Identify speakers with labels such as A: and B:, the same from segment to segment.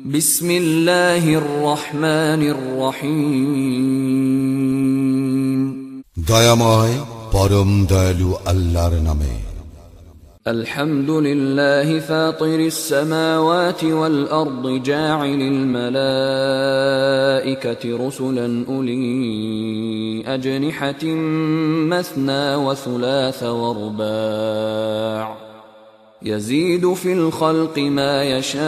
A: بسم الله الرحمن الرحيم
B: দয়াময় পরম দয়ালু আল্লাহর নামে
A: الحمد لله فاطر السماوات والأرض جاعل الملائكة رسلا أولي أجنحة مثنى وثلاث ورباع يزيد في الخلق ما يشاء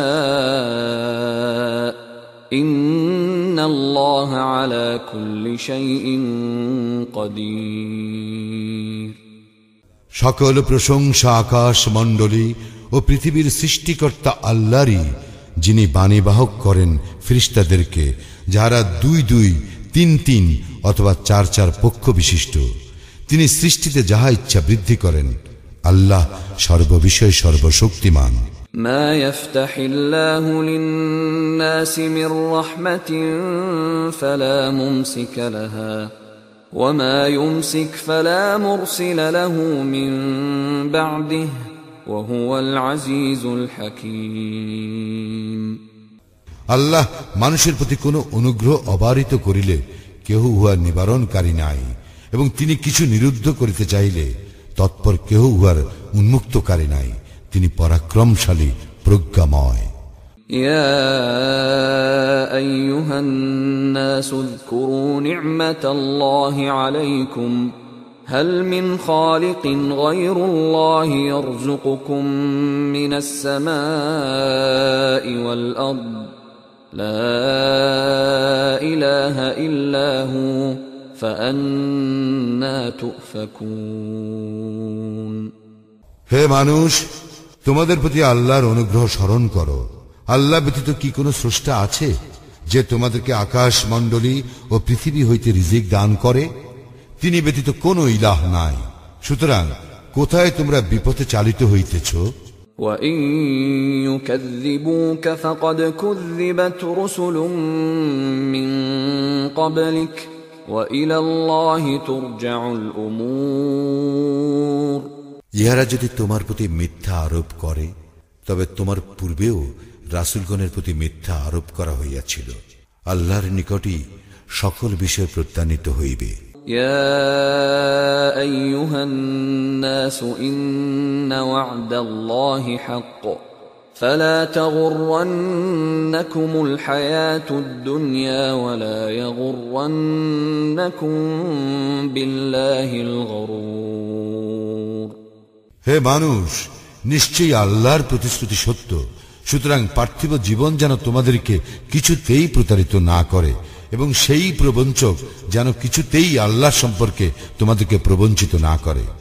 A: إن الله على كل شيء قدير
B: সকল প্রশংসা আকাশ মণ্ডলী ও পৃথিবীর সৃষ্টিকর্তা আল্লাহরই যিনি বাণীবাহক করেন ফিরিস্তাদেরকে যারা দুই দুই তিন তিন অথবা চার চার পক্ষ বিশিষ্ট তিনি সৃষ্টিতে যাহা ইচ্ছা বৃদ্ধি করেন আল্লাহ সর্ববিষয় সর্বশক্তিমান
A: ما يفتح الله للناس من رحمة فلا ممسك لها وما يمسك فلا مرسل له من بعده وهو العزيز الحكيم
B: আল্লাহ মানুষের প্রতি কোনো অনুগ্রহ অবারিত করিলে কেহ উহার নিবারণকারী নাই এবং তিনি কিছু নিরুদ্ধ করিতে চাইলে তৎপর কেহ উহার উন্মুক্তকারী নাই তিনি পরাক্রমশালী প্রজ্ঞাময়
A: يا ايها الناس اذكروا نعمه الله عليكم هل من خالق غير الله يرزقكم من السماء والارض لا اله الا هو فانا تؤفكون
B: হে মানুষ তোমাদের প্রতি আল্লাহর অনুগ্রহ স্মরণ করো আল্লাহ ব্যতীত কি কোনো স্রষ্টা আছে যে তোমাদেরকে আকাশ মণ্ডলী ও পৃথিবী হইতে রিজিক দান করে তিনি ব্যতীত কোনো ইলাহ নাই সুতরাং কোথায় তোমরা বিপথে চালিত হইতেছ
A: وَإِن يُكَذِّبُوكَ فَقَدْ كُذِّبَتْ رُسُلٌ مِّن قَبْلِكَ وَإِلَى اللَّهِ تُرْجَعُ الْأُمُورُ
B: ইহারা যদি তোমার প্রতি মিথ্যা আরোপ করে তবে তোমার পূর্বেও রাসুলগণের প্রতি মিথ্যা আরোপ করা হইয়াছিল আল্লাহর নিকটই সকল বিষয় প্রত্যানিত হইবে
A: يا أيها الناس إن وعد الله حق فلا تغرنكم الحياة الدنيا ولا يغرنكم بالله الغرور
B: হে মানুষ নিশ্চয়ই আল্লাহর প্রতিশ্রুতি সত্য সুতরাং পার্থিব জীবন যেন তোমাদেরকে কিছুতেই প্রতারিত না করে এবং সেই প্রবঞ্চক যেন কিছুতেই আল্লাহ সম্পর্কে তোমাদেরকে প্রবঞ্চিত না করে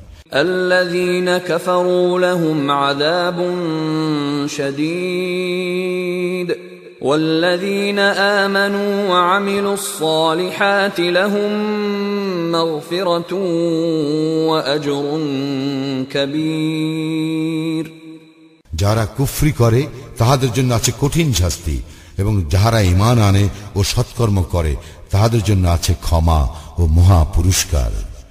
A: الذين كفروا لهم عذاب شديد والذين آمنوا وعملوا الصالحات لهم مغفرة وأجر كبير
B: যারা কুফরি করে তাহাদের জন্য আছে কঠিন শাস্তি এবং যাহারা ইমান আনে ও সৎকর্ম করে তাহাদের জন্য আছে ক্ষমা ও মহা পুরস্কার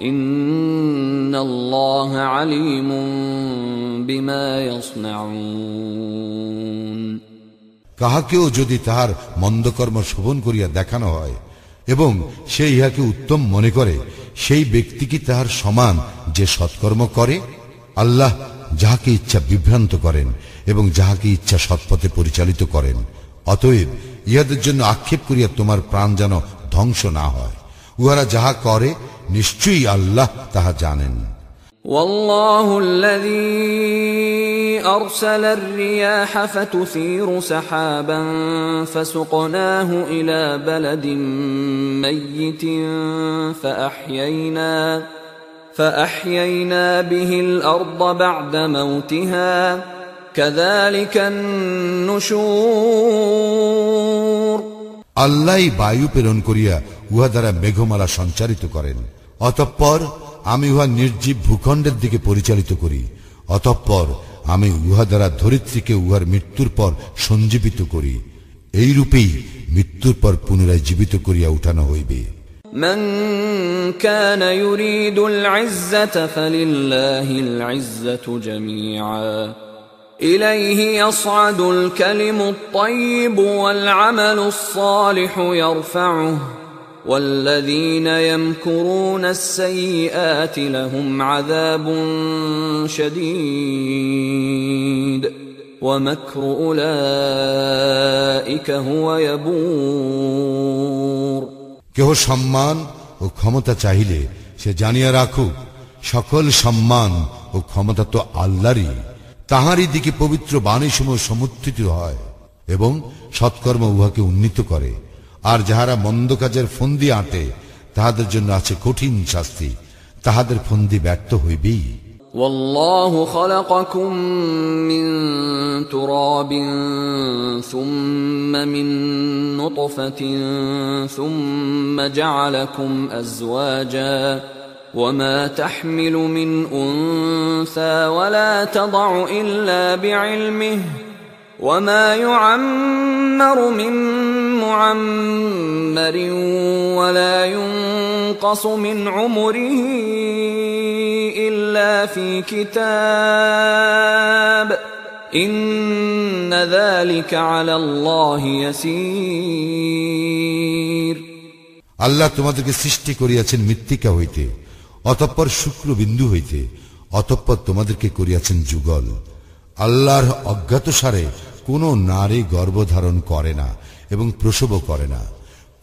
A: ইন্নাল্লাহ আলিমুম
B: কাহাকেও যদি তাহার মন্দকর্ম শোভন করিয়া দেখানো হয় এবং সে ইহাকে উত্তম মনে করে, সেই ব্যক্তি কি তাহার সমান যে সৎকর্ম করে? আল্লাহ যাহাকে ইচ্ছা বিভ্রান্ত করেন এবং যাহাকে ইচ্ছা সৎপথে পরিচালিত করেন। অতএব ইহাদের জন্য আক্ষেপ করিয়া তোমার প্রাণ যেন ধ্বংস না হয়। উহারা যাহা করে নিশ্চয়ই আল্লাহ তাহা জানেন
A: والله الذي أرسل الرياح فتثير سحابا فسقناه إلى بلد ميت فأحيينا فأحيينا به الأرض بعد موتها كذلك النشور
B: আল্লাহ বায়ু প্রেরণ করিয়া উহা দ্বারা মেঘমালা সঞ্চারিত করেন অতঃপর আমি উহা নির্জীব ভূখণ্ডের দিকে পরিচালিত করি অতঃপর আমি উহা দ্বারা ধরিত্রীকে উহার মৃত্যুর পর সঞ্জীবিত করি এই রূপেই মৃত্যুর পর পুনরায় জীবিত করিয়া উঠানো হইবে
A: من كان يريد العزة فلله العزة جميعا إليه يصعد الكلم الطيب والعمل الصالح يرفعه والذين يمكرون السيئات لهم عذاب شديد ومكر أولئك هو يبور
B: কেহ সম্মান ও ক্ষমতা চাহিলে সে জানিয়া রাখুক সকল সম্মান ও ক্ষমতা তো আল্লাহরই তাহারই দিকে পবিত্র বাণীসমূহ সমুত্থিত হয় এবং সৎকর্ম উহাকে উন্নীত করে আর যাহারা মন্দ কাজের ফন্দি আঁটে তাহাদের জন্য আছে কঠিন শাস্তি তাহাদের ফন্দি ব্যর্থ হইবেই
A: والله خلقكم من تراب ثم من نطفة ثم جعلكم أزواجا وما تحمل من أنثى ولا تضع إلا بعلمه وما يعمر من معمر ولا ينقص من عمره إلا في كتاب إن ذلك على الله يسير
B: আল্লাহ তোমাদেরকে সৃষ্টি করিয়াছেন মৃত্তিকা হইতে অতঃপর শুক্র বিন্দু হইতে অতঃপর তোমাদেরকে করিয়াছেন যুগল আল্লাহর অজ্ঞাত সারে কোন নারী গর্ভধারণ করে না এবং প্রসবও করে না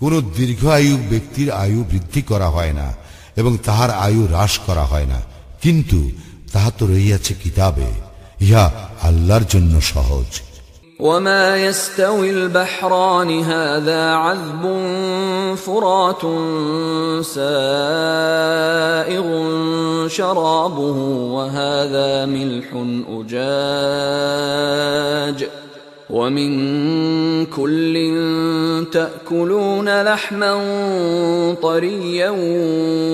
B: কোন দীর্ঘ আয়ু ব্যক্তির আয়ু বৃদ্ধি করা হয় না এবং তাহার আয়ু হ্রাস করা হয় না কিন্তু তাহা তো রইয়াছে কিতাবে ইহা আল্লাহর জন্য সহজ
A: وما يستوي البحران هذا عذب فرات سائغ شرابه وهذا ملح أجاج ومن كل تأكلون لحما طريا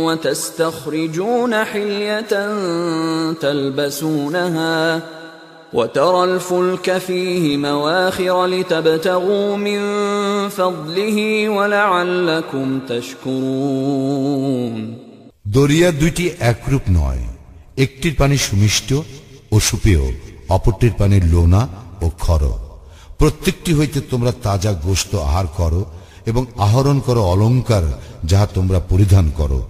A: وتستخرجون حلية تلبسونها وترى الفلك فيه مواخر لتبتغوا من فضله ولعلكم تشكرون
B: দরিয়া দুইটি একরূপ নয় একটির পানি সুমিষ্ট ও সুপেয় অপরটির পানি লোনা ও খর প্রত্যেকটি হইতে তোমরা তাজা গোস্ত আহার করো এবং আহরণ করো অলঙ্কার যাহা তোমরা পরিধান করো।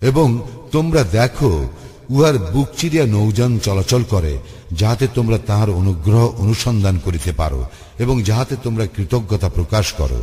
B: এবং তোমরা দেখো, উহার বুক চিরিয়া নৌযান চলাচল করে, যাহাতে তোমরা তাহার অনুগ্রহ অনুসন্ধান করিতে পারো এবং যাহাতে তোমরা কৃতজ্ঞতা প্রকাশ করো।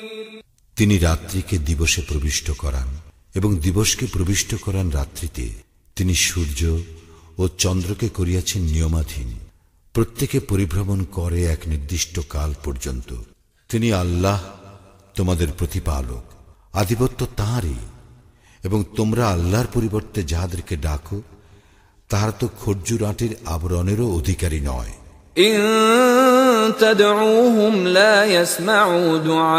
B: তিনি রাত্রিকে দিবসে প্রবিষ্ট করান এবং দিবসকে প্রবিষ্ট করান রাত্রিতে। তিনি সূর্য ও চন্দ্রকে করিয়াছেন নিয়মাধীন। প্রত্যেকে পরিভ্রমণ করে এক নির্দিষ্ট কাল পর্যন্ত। তিনি আল্লাহ তোমাদের প্রতিপালক, আধিপত্য তাঁরই এবং তোমরা আল্লাহর পরিবর্তে যাহাদেরকে ডাকো, তাহারা তো খর্জুর আটির আবরণেরও অধিকারী নয়।
A: تدعوهم لا يسمعوا دعاءكم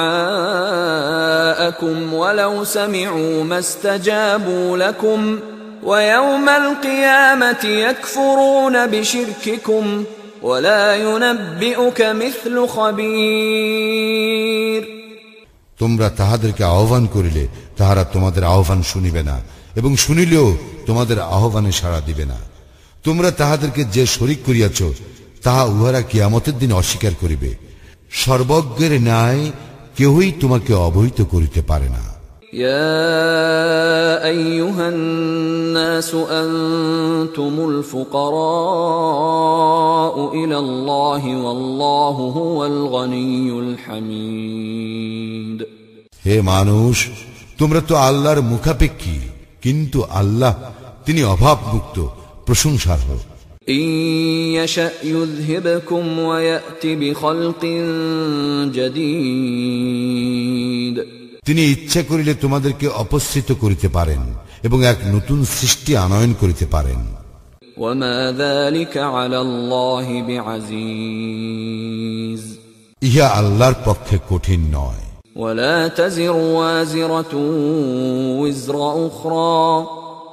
A: ولو سمعوا ما استجابوا لكم ويوم القيامة يكفرون بشرككم ولا ينبئك مثل خبير
B: তোমরা তাহাদেরকে আহ্বান করিলে তাহারা তোমাদের আহ্বান শুনিবে না এবং শুনিলেও তোমাদের আহ্বানে সাড়া দিবে না তোমরা তাহাদেরকে যে শরিক করিয়াছ তাহা উহারা কিয়ামতের দিন অস্বীকার করিবে সর্বজ্ঞের ন্যায় কেহই তোমাকে অবহিত করিতে পারে না
A: يا ايها الناس انتم الفقراء الى الله والله هو الغني الحميد
B: হে মানুষ তোমরা তো আল্লাহর মুখাপেক্ষী কিন্তু আল্লাহ তিনি অভাবমুক্ত প্রশংসার্হ
A: إن يشأ يذهبكم ويأت بخلق جديد
B: তিনি ইচ্ছা করিলে তোমাদেরকে অপসৃত করিতে পারেন এবং এক নতুন সৃষ্টি আনয়ন করিতে পারেন
A: وما ذلك على الله بعزيز
B: ইহা আল্লাহর পক্ষে কঠিন নয়
A: ولا تزر وازرة وزر أخرى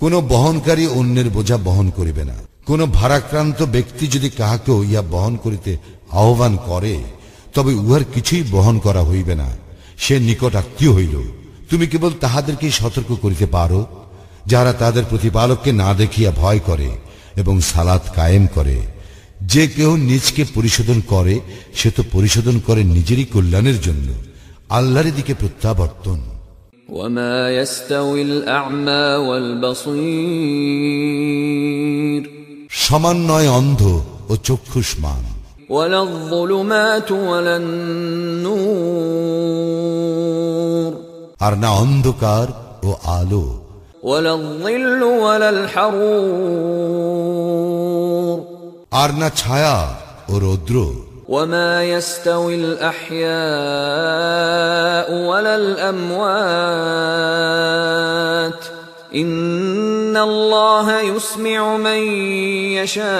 B: কোন বহনকারী অন্যের বোঝা বহন করিবে না। কোন ভারাক্রান্ত ব্যক্তি যদি কাহাকেও ইয়া বহন করিতে আহ্বান করে, তবে উহার কিছুই বহন করা হইবে না। সে নিকট আত্মীয় হইল। তুমি কেবল তাহাদেরকেই সতর্ক করিতে পারো যারা তাদের প্রতিপালককে না দেখিয়া ভয় করে এবং সালাত কায়েম করে। যে কেউ নিজকে পরিশোধন করে, সে তো পরিশোধন করে নিজেরই কল্যাণের জন্য। আল্লাহর দিকে প্রত্যাবর্তন
A: وما يستوي الأعمى والبصير
B: সমান নয় অন্ধ ও চক্ষুষ্মান
A: ولا الظلمات ولا النور
B: আর না অন্ধকার ও আলো
A: ولا الظل ولا الحرور
B: আর না ছায়া ও রৌদ্র
A: وما يستوي الأحياء ولا الأموات إن الله يسمع من يشاء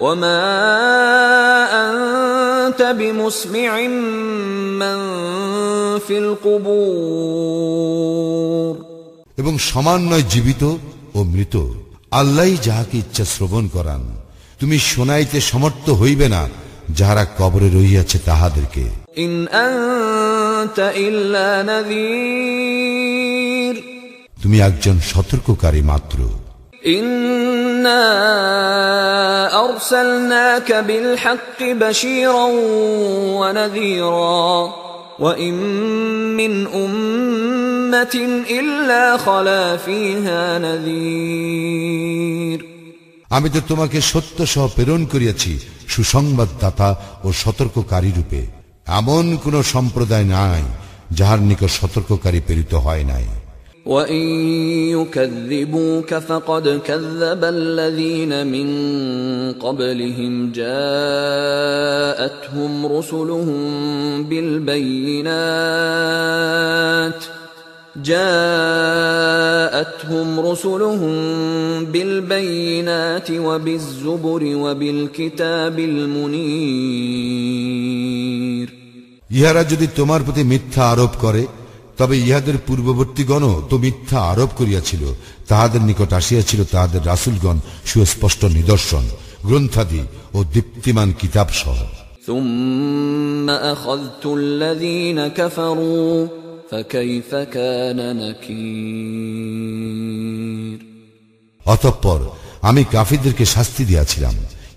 A: وما أنت بمسمع من في القبور
B: এবং সমান নয় জীবিত ও মৃত আল্লাহই যাহাকে ইচ্ছা শ্রবণ করান তুমি শোনাইতে সমর্থ হইবে না যাহারা কবরে রহিয়াছে তাহাদেরকে
A: إن أنت إلا نذير
B: তুমি একজন সতর্ককারী মাত্র
A: إنا أرسلناك بالحق بشيرا ونذيرا وإن من أمة إلا خلا فيها نذير
B: আমি তো তোমাকে সত্য সহ প্রেরণ করিয়াছি সুসংবাদদাতা ও সতর্ককারী রূপে এমন কোন সম্প্রদায় নাই যাহার নিকট সতর্ককারী প্রেরিত হয় নাই
A: وإن يكذبوك فقد كذب الذين من قبلهم جاءتهم رسلهم بالبينات جاءتهم رسلهم بالبينات وبالزبر وبالكتاب المنير
B: ইহারা যদি তোমার প্রতি মিথ্যা আরোপ করে তবে ইহাদের পূর্ববর্তীগণ তো মিথ্যা আরোপ করিয়াছিল তাহাদের নিকট আসিয়াছিল তাহাদের রাসুলগণ সুস্পষ্ট নিদর্শন গ্রন্থাদি ও দীপ্তিমান কিতাব সহ
A: ثم أخذت الذين كفروا فكيف كان نكير
B: অতঃপর আমি কাফিরদেরকে শাস্তি দিয়াছিলাম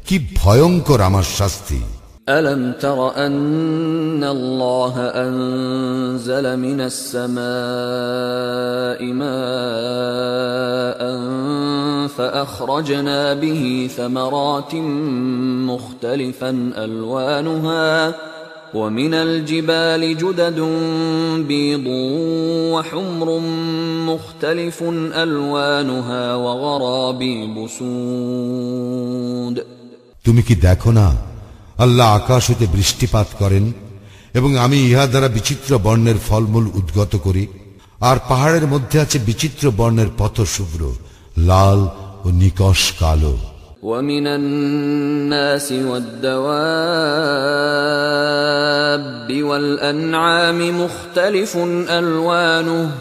B: কি ভয়ঙ্কর আমার শাস্তি
A: ألم تر أن الله أنزل من السماء ماء فأخرجنا به ثمرات مختلفا ألوانها ومن الجبال جدد بيض وحمر مختلف ألوانها وغرابيب سود
B: তুমি কি দেখো না আল্লাহ আকাশ হতে বৃষ্টিপাত করেন এবং আমি ইহা দ্বারা বিচিত্র বর্ণের ফলমূল উদ্গত করি আর পাহাড়ের মধ্যে আছে বিচিত্র বর্ণের পথ শুভ্র লাল ও নিকশ কালো
A: ومن الناس والدواب والأنعام مختلف ألوانه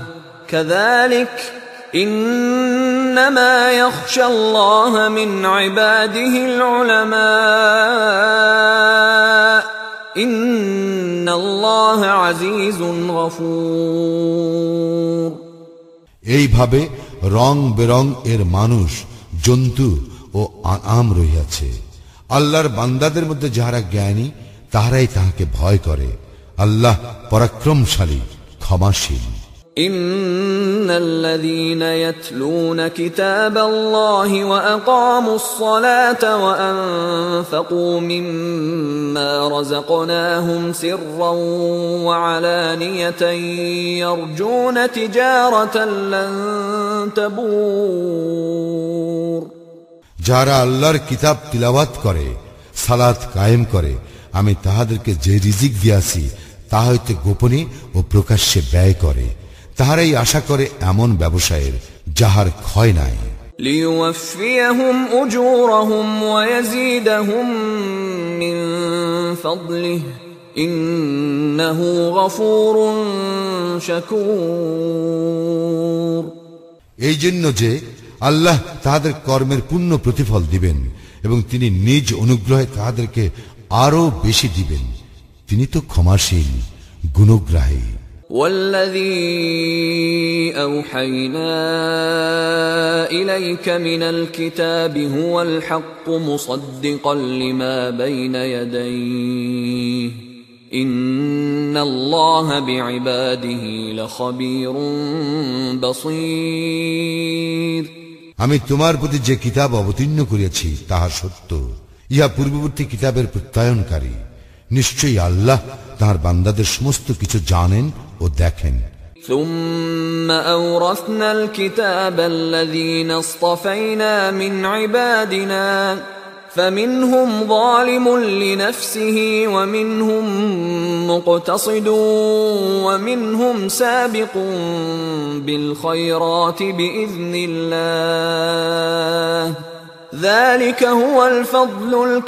A: كذلك إنما يخشى الله من عباده العلماء إن الله عزيز غفور
B: এইভাবে রং বেরং এর মানুষ জন্তু ও আম রহিয়াছে আল্লাহর বান্দাদের মধ্যে যাহারা জ্ঞানী তাহারাই তাহাকে ভয় করে আল্লাহ পরাক্রমশালী ক্ষমাশীল
A: إن الذين يتلون كتاب الله وأقاموا الصلاة وأنفقوا مما رزقناهم سرا وعلانية يرجون تجارة لن تبور
B: যারা আল্লাহর কিতাব তিলাওয়াত করে সালাত কায়েম করে আমি তাহাদেরকে যে রিজিক দিয়াছি তা হইতে গোপনে ও প্রকাশ্যে ব্যয় করে তাহারাই আশা করে এমন ব্যবসায়ের যাহার ক্ষয় নাই
A: ليوفيهم أجورهم ويزيدهم من فضله إنه غفور شكور
B: এই জন্য যে আল্লাহ তাহাদের কর্মের পূর্ণ প্রতিফল দিবেন এবং তিনি নিজ অনুগ্রহে তাহাদেরকে আরো বেশি দিবেন তিনি তো ক্ষমাশীল গুণগ্রাহী
A: والذي أوحينا إليك من الكتاب هو الحق مصدقا لما بين يديه إن الله بعباده لخبير بصير
B: আমি তোমার প্রতি যে কিতাব অবতীর্ণ করিয়াছি তাহা সত্য ইহা পূর্ববর্তী কিতাবের প্রত্যয়নকারী নিশ্চয়ই আল্লাহ তাহার বান্দাদের সমস্ত কিছু জানেন ও দেখেন
A: ثم أورثنا الكتاب الذين اصطفينا من عبادنا فمنهم ظالم لنفسه ومنهم مقتصد ومنهم سابق بالخيرات بإذن الله ذلك هو الفضل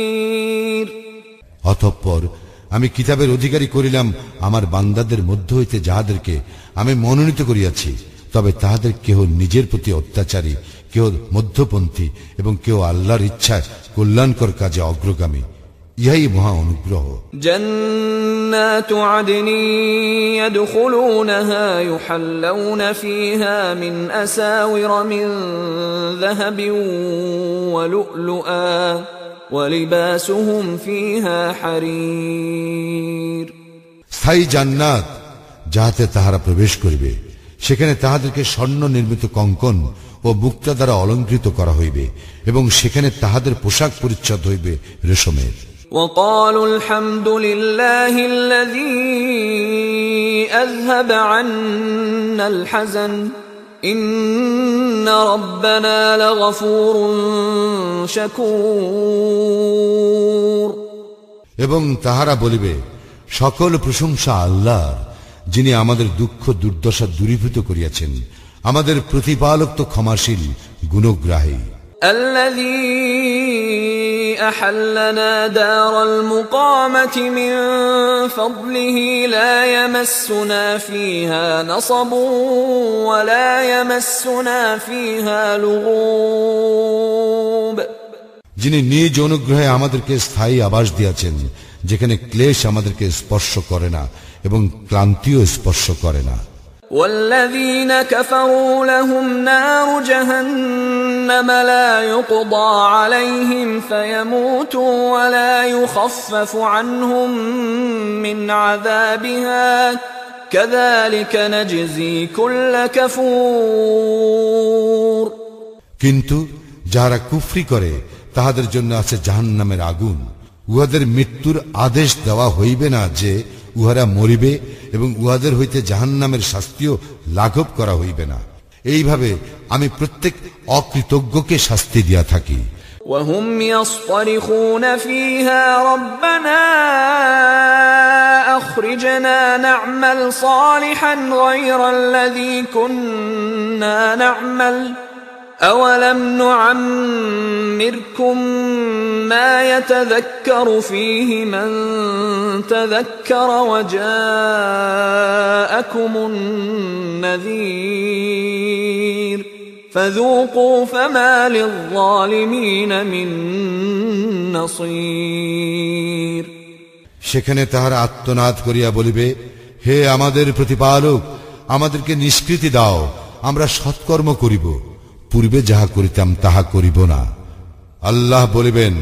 A: الكبير
B: অতঃপর আমি কিতাবের অধিকারী করিলাম আমার বান্দাদের মধ্য হইতে যাহাদেরকে আমি মনোনীত করিয়াছি তবে তাহাদের কেহ নিজের প্রতি অত্যাচারী কেহ মধ্যপন্থী এবং কেউ আল্লাহর ইচ্ছায় কল্যাণকর কাজে অগ্রগামী ইহাই মহা অনুগ্রহ
A: جنات عدن يدخلونها يحلون فيها من أساور من ذهب ولؤلؤا ولباسهم فيها حرير
B: স্থায়ী জান্নাত যাহাতে তাহারা প্রবেশ করিবে সেখানে তাহাদেরকে স্বর্ণ নির্মিত কঙ্কন ও মুক্তা দ্বারা অলঙ্কৃত করা হইবে এবং সেখানে তাহাদের পোশাক পরিচ্ছদ হইবে রেশমের
A: وقالوا الحمد لله الذي أذهب عنا الحزن إن ربنا لغفور شكور
B: এবং তাহারা বলিবে সকল প্রশংসা আল্লাহর যিনি আমাদের দুঃখ দুর্দশা দূরীভূত করিয়াছেন আমাদের প্রতিপালক তো ক্ষমাশীল গুণগ্রাহী
A: الذي أحلنا دار المقامة من فضله لا يمسنا فيها نصب ولا يمسنا فيها لغوب
B: যিনি নিজ অনুগ্রহে আমাদেরকে স্থায়ী আবাস দিয়াছেন যেখানে ক্লেশ আমাদেরকে স্পর্শ করে না এবং ক্লান্তিও স্পর্শ করে না
A: والذين كفروا لهم نار جهنم لا يقضى عليهم فيموتوا ولا يخفف عنهم من عذابها كذلك نجزي كل كفور
B: কিন্তু যাহারা কুফরি করে তাহাদের জন্য আছে জাহান্নামের আগুন উহাদের মৃত্যুর আদেশ দেওয়া হইবে না যে উহারা মরিবে এবং উহাদের হইতে জাহান্নামের শাস্তিও লাঘব করা হইবে না এইভাবে আমি প্রত্যেক অকৃতজ্ঞকে শাস্তি দিয়া থাকি
A: وهم يصطرخون فيها ربنا أخرجنا نعمل صالحا غير الذي كنا نعمل أولم نعمركم ما يتذكر فيه من تذكر وجاءكم النذير فذوقوا فما للظالمين من نصير
B: সেখানে তাহারা আত্মনাদ করিয়া বলিবে হে আমাদের প্রতিপালক আমাদেরকে নিষ্কৃতি দাও আমরা সৎকর্ম করিব পূর্বে যাহা করিতাম, তাহা করিব না। আল্লাহ বলিবেন,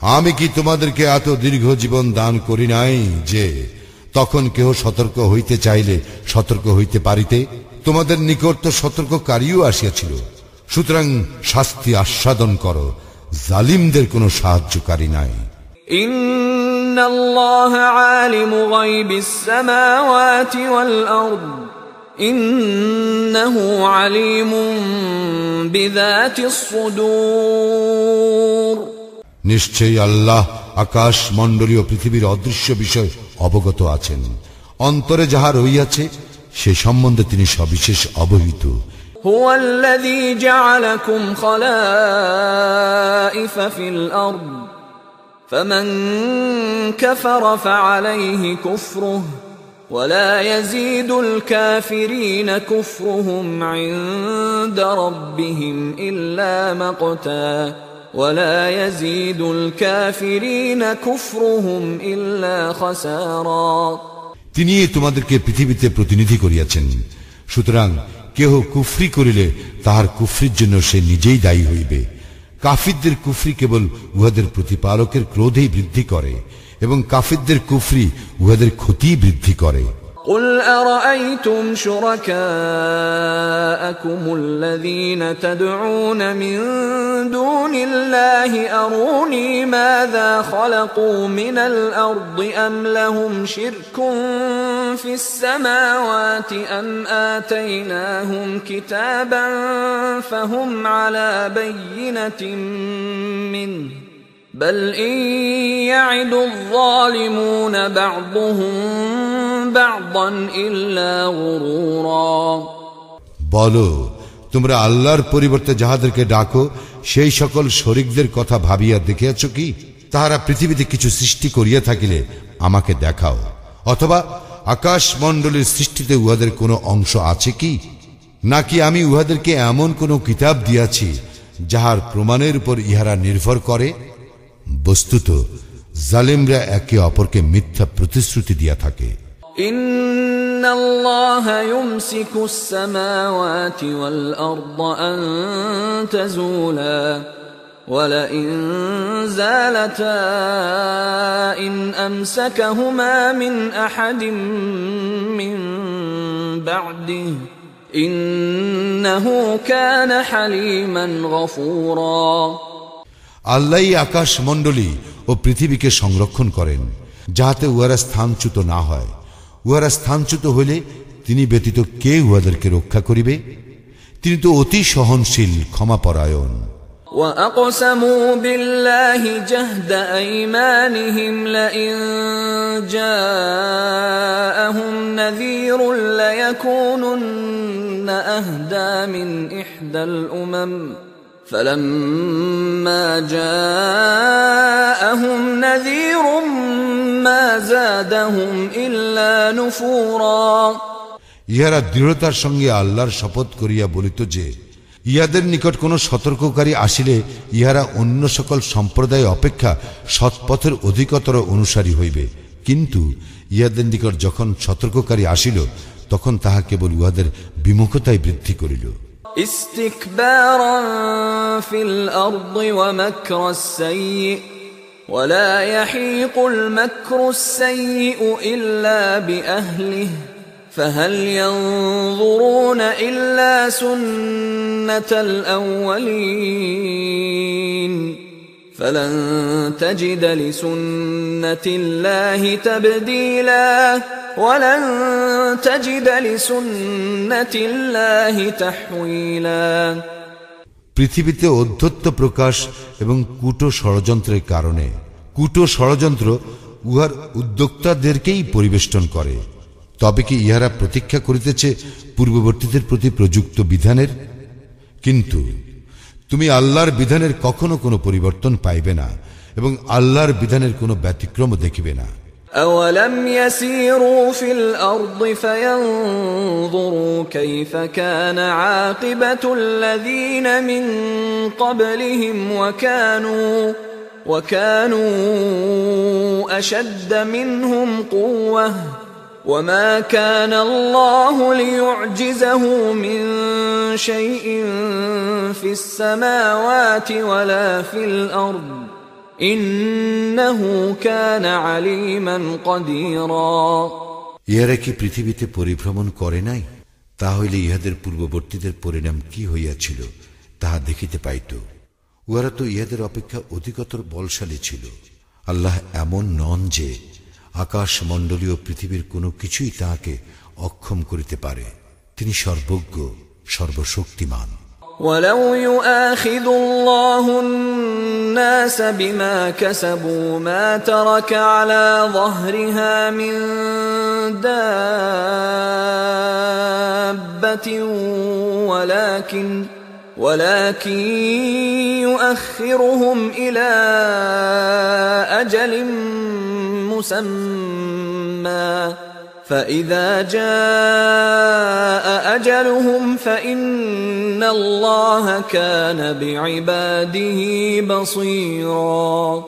B: আমি কি তোমাদেরকে এত দীর্ঘ জীবন দান করি নাই যে তখন কেহ সতর্ক হইতে চাইলে সতর্ক হইতে পারিতে? তোমাদের নিকট তো সতর্ককারীও আসিয়াছিল। সুতরাং শাস্তি আস্বাদন করো, জালিমদের কোনো সাহায্যকারী নাই।
A: ইন্নাল্লাহ আলিমু গায়বিস সামাওয়াতি ওয়াল আরদ। إنه عليم بذات الصدور
B: নিশ্চয়ই আল্লাহ আকাশ মণ্ডলীয় পৃথিবীর অদৃশ্য বিষয় অবগত আছেন অন্তরে যাহা রইয়াছে সে সম্বন্ধে তিনি সবিশেষ অবহিত
A: هو الذي جعلكم خلائف في الأرض فمن كفر فعليه كفره ولا يزيد الكافرين كفرهم عند ربهم إلا مقتا ولا يزيد الكافرين كفرهم إلا خسارا
B: তিনি তোমাদেরকে পৃথিবীতে প্রতিনিধি করিয়াছেন সুতরাং কেহ কুফরি করিলে তাহার কুফরির জন্য সে নিজেই দায়ী হইবে কাফিরদের কুফরি কেবল উহাদের প্রতিপালকের ক্রোধেই বৃদ্ধি করে এবং কাফিরদের কুফরি উহাদের ক্ষতি বৃদ্ধি করে
A: قل أرأيتم شركاءكم الذين تدعون من دون الله أروني ماذا خلقوا من الأرض أم لهم شرك في السماوات أم آتيناهم كتابا فهم على بينة منه بل إن يعد الظالمون بعضهم بعضا إلا غرورا
B: বলো তোমরা আল্লাহর পরিবর্তে যাহাদেরকে ডাকো সেই সকল শরিকদের কথা ভাবিয়া দেখিয়াছ কি তাহারা পৃথিবীতে কিছু সৃষ্টি করিয়া থাকিলে আমাকে দেখাও অথবা আকাশ মণ্ডলের সৃষ্টিতে উহাদের কোনো অংশ আছে কি নাকি আমি উহাদেরকে এমন কোনো কিতাব দিয়াছি যাহার প্রমাণের উপর ইহারা নির্ভর করে বস্তুত জালেমরা একে অপরকে মিথ্যা প্রতিশ্রুতি দিয়া থাকে
A: إن الله يمسك السماوات والأرض أن تزولا ولئن زالتا إن أمسكهما من أحد من بعده إنه كان حليما غفورا
B: আল্লাহই আকাশ মণ্ডলী ও পৃথিবীকে সংরক্ষণ করেন যাহাতে উহারা স্থানচ্যুত না হয় উহারা স্থানচ্যুত হইলে তিনি ব্যতীত কে উহাদেরকে রক্ষা করিবে তিনি তো অতি সহনশীল ক্ষমাপরায়ণ
A: وأقسموا بالله جهد أيمانهم لئن جاءهم نذير ليكونن أهدى من إحدى الأمم فلما جاءهم نذير ما زادهم إلا نفورا
B: ইহারা দৃঢ়তার সঙ্গে আল্লাহর শপথ করিয়া বলিত যে ইহাদের নিকট কোনো সতর্ককারী আসিলে ইহারা অন্য সকল সম্প্রদায় অপেক্ষা সৎপথের অধিকতর অনুসারী হইবে কিন্তু ইহাদের নিকট যখন সতর্ককারী আসিল তখন তাহা কেবল উহাদের বিমুখতায় বৃদ্ধি করিল
A: استكبارا في الأرض ومكر السيء ولا يحيق المكر السيء إلا بأهله فهل ينظرون إلا سنة الأولين فلن تجد لسنة الله تبديلا ولن تجد لسنة الله تحويلا
B: পৃথিবীতে অধ্যত্ব প্রকাশ এবং কুটো ষড়যন্ত্রের কারণে কুটো ষড়যন্ত্র উহার উদ্যোক্তাদেরকেই পরিবেষ্টন করে তবে কি ইহারা প্রতীক্ষা করিতেছে পূর্ববর্তীদের প্রতি প্রযুক্ত বিধানের কিন্তু তুমি আল্লাহর বিধানের কখনো কোনো পরিবর্তন পাইবে না এবং আল্লাহর বিধানের কোনো ব্যতিক্রম দেখিবে না
A: أولم يسيروا في الأرض فينظروا كيف كان عاقبة الذين من قبلهم وكانوا وكانوا أشد منهم قوة وما كان الله ليعجزه من شيء في السماوات ولا في الأرض إنه كان عليما قديرا
B: ইহারা কি পৃথিবীতে পরিভ্রমণ করে নাই তাহলে ইহাদের পূর্ববর্তীদের পরিণাম কি হইয়াছিল তাহা দেখিতে পাইত উহারা তো ইহাদের অপেক্ষা অধিকতর বলশালী ছিল আল্লাহ এমন নন যে আকাশ মণ্ডলীয় পৃথিবীর কোনো কিছুই তাহাকে অক্ষম করিতে পারে তিনি সর্বজ্ঞ সর্বশক্তিমান
A: ولو يؤاخذ الله الناس بما كسبوا ما ترك على ظهرها من دابة ولكن ولكن يؤخرهم إلى أجل مسمى فإذا جاء أجلهم فإن الله كان بعباده بصيرا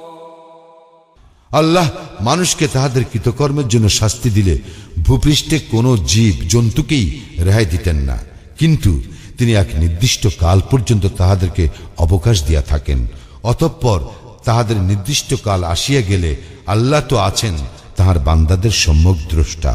B: আল্লাহ মানুষকে তাহাদের কৃতকর্মের জন্য শাস্তি দিলে ভূপৃষ্ঠে কোনো জীব জন্তুকেই রেহাই দিতেন না কিন্তু তিনি এক নির্দিষ্ট কাল পর্যন্ত তাহাদেরকে অবকাশ দিয়া থাকেন অতঃপর তাহাদের নির্দিষ্ট কাল আসিয়া গেলে আল্লাহ তো আছেন তাহার বান্দাদের সম্যক দ্রষ্টা।